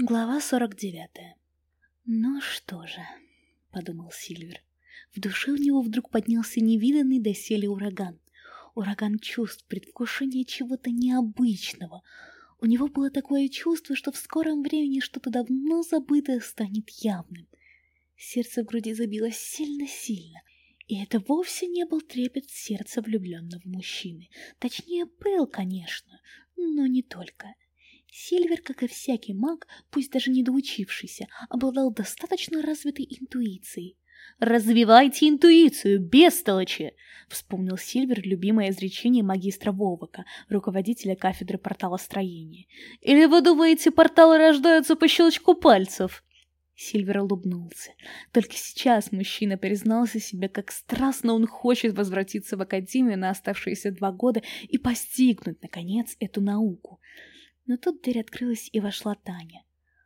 Глава 49. «Ну что же», — подумал Сильвер. В душе у него вдруг поднялся невиданный доселе ураган. Ураган чувств, предвкушения чего-то необычного. У него было такое чувство, что в скором времени что-то давно забытое станет явным. Сердце в груди забилось сильно-сильно, и это вовсе не был трепет сердца влюбленного мужчины. Точнее, был, конечно, но не только. Сильвер, как и всякий маг, пусть даже недоучившийся, обладал достаточно развитой интуицией. «Развивайте интуицию, бестолочи!» — вспомнил Сильвер любимое изречение магистра Вовака, руководителя кафедры порталостроения. «Или вы думаете, порталы рождаются по щелчку пальцев?» Сильвер улыбнулся. Только сейчас мужчина признался себе, как страстно он хочет возвратиться в Академию на оставшиеся два года и постигнуть, наконец, эту науку. Но тут дверь открылась и вошла Таня.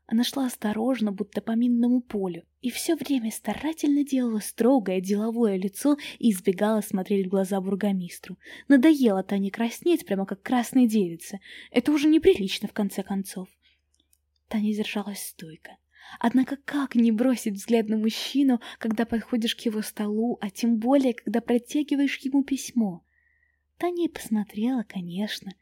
Она шла осторожно, будто по минному полю, и все время старательно делала строгое деловое лицо и избегала смотреть в глаза бургомистру. Надоело Тане краснеть, прямо как красная девица. Это уже неприлично, в конце концов. Таня держалась стойко. Однако как не бросить взгляд на мужчину, когда подходишь к его столу, а тем более, когда протягиваешь ему письмо? Таня и посмотрела, конечно,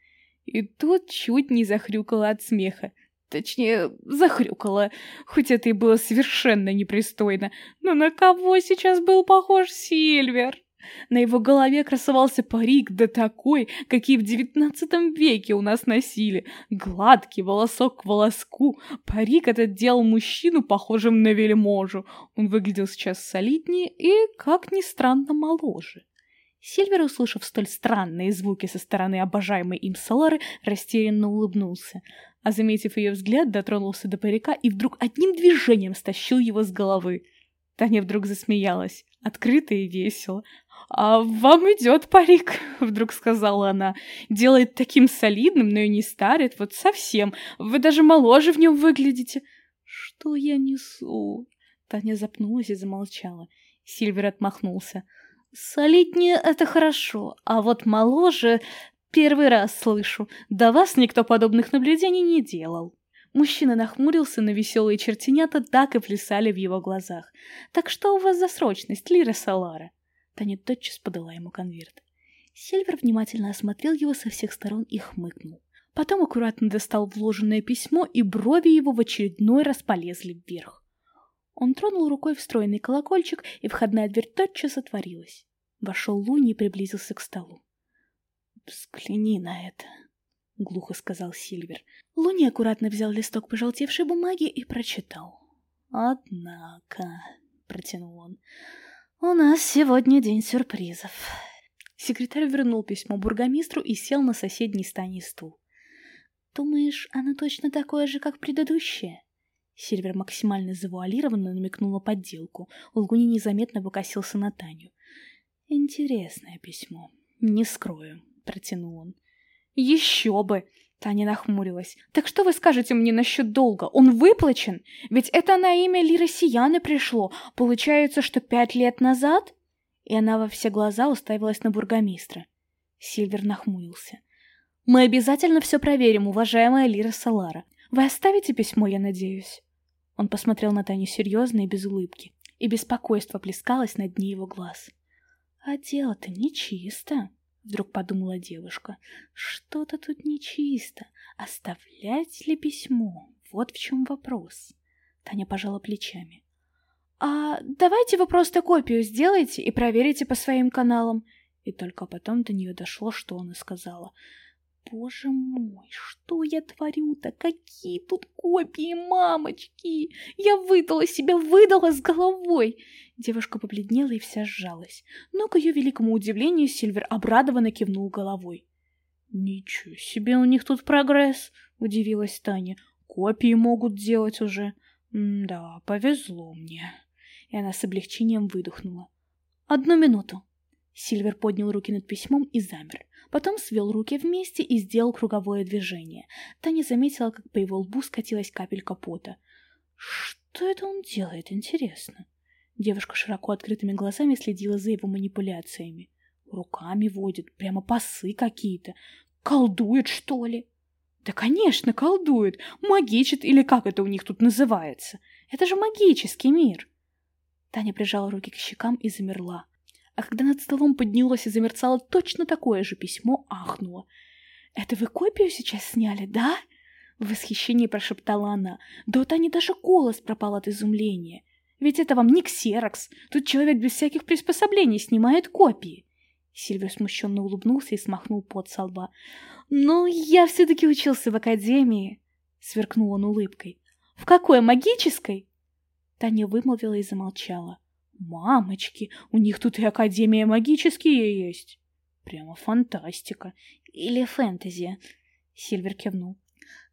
и тут чуть не захрюкала от смеха. Точнее, захрюкала, хоть это и было совершенно непристойно. Но на кого сейчас был похож Сильвер? На его голове красовался парик, да такой, какие в девятнадцатом веке у нас носили. Гладкий, волосок к волоску. Парик этот делал мужчину похожим на вельможу. Он выглядел сейчас солиднее и, как ни странно, моложе. Сильвер, услышав столь странные звуки со стороны обожаемой им Солары, растерянно улыбнулся, а, заметив ее взгляд, дотронулся до парика и вдруг одним движением стащил его с головы. Таня вдруг засмеялась, открыто и весело. «А вам идет парик», — вдруг сказала она. «Делает таким солидным, но и не старит, вот совсем. Вы даже моложе в нем выглядите». «Что я несу?» Таня запнулась и замолчала. Сильвер отмахнулся. Солиднее — это хорошо, а вот моложе первый раз слышу. До вас никто подобных наблюдений не делал. Мужчина нахмурился, но веселые чертенята так и плясали в его глазах. «Так что у вас за срочность, Лира Салара?» Таня тотчас подала ему конверт. Сильвер внимательно осмотрел его со всех сторон и хмыкнул. Потом аккуратно достал вложенное письмо, и брови его в очередной раз полезли вверх. Он тронул рукой встроенный колокольчик, и входная дверь тотчас отворилась. Вошел Луни и приблизился к столу. «Взгляни на это», — глухо сказал Сильвер. Луни аккуратно взял листок пожелтевшей бумаги и прочитал. «Однако», — протянул он, — «у нас сегодня день сюрпризов». Секретарь вернул письмо бургомистру и сел на соседний с стул. «Думаешь, оно точно такое же, как предыдущее?» Сильвер максимально завуалированно намекнул на подделку. Лгуни незаметно покосился на Таню. «Интересное письмо. Не скрою», — протянул он. «Еще бы!» — Таня нахмурилась. «Так что вы скажете мне насчет долга? Он выплачен? Ведь это на имя Лиры Сияны пришло. Получается, что пять лет назад?» И она во все глаза уставилась на бургомистра. Сильвер нахмурился. «Мы обязательно все проверим, уважаемая Лира Салара. Вы оставите письмо, я надеюсь?» Он посмотрел на Таню серьезно и без улыбки, и беспокойство плескалось на дне его глаз. «А дело-то нечисто», — вдруг подумала девушка. «Что-то тут нечисто. Оставлять ли письмо? Вот в чем вопрос». Таня пожала плечами. «А давайте вы просто копию сделайте и проверите по своим каналам». И только потом до нее дошло, что она сказала. Боже мой, что я творю-то? Какие тут копии, мамочки! Я выдала себя, выдала с головой! Девушка побледнела и вся сжалась. Но, к ее великому удивлению, Сильвер обрадованно кивнул головой. «Ничего себе у них тут прогресс!» — удивилась Таня. «Копии могут делать уже. М да, повезло мне». И она с облегчением выдохнула. «Одну минуту». Сильвер поднял руки над письмом и замер. Потом свел руки вместе и сделал круговое движение. Таня заметила, как по его лбу скатилась капелька пота. Что это он делает, интересно? Девушка широко открытыми глазами следила за его манипуляциями. Руками водит, прямо пасы какие-то. Колдует, что ли? Да, конечно, колдует, магичит или как это у них тут называется. Это же магический мир. Таня прижала руки к щекам и замерла. А когда над столом поднялось и замерцало точно такое же письмо, ахнула. «Это вы копию сейчас сняли, да?» В восхищении прошептала она. Да у Тани даже голос пропал от изумления. Ведь это вам не ксерокс. Тут человек без всяких приспособлений снимает копии. Сильвер смущенно улыбнулся и смахнул пот со лба. «Ну, я все-таки учился в академии», — сверкнул он улыбкой. «В какой магической?» Таня вымолвила и замолчала. «Мамочки, у них тут и академия магические есть!» «Прямо фантастика!» «Или фэнтези!» Сильвер кивнул.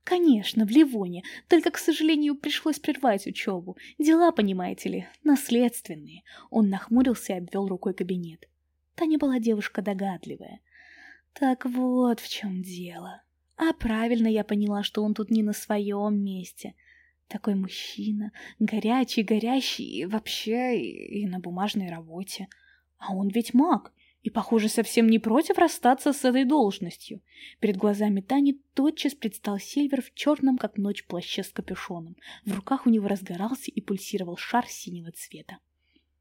«Конечно, в Ливоне, только, к сожалению, пришлось прервать учебу. Дела, понимаете ли, наследственные». Он нахмурился и обвел рукой кабинет. Таня была девушка догадливая. «Так вот в чем дело. А правильно я поняла, что он тут не на своем месте. Такой мужчина, горячий, горящий, и вообще и на бумажной работе. А он ведь маг, и, похоже, совсем не против расстаться с этой должностью. Перед глазами Тани тотчас предстал Сильвер в черном, как ночь, плаще с капюшоном. В руках у него разгорался и пульсировал шар синего цвета.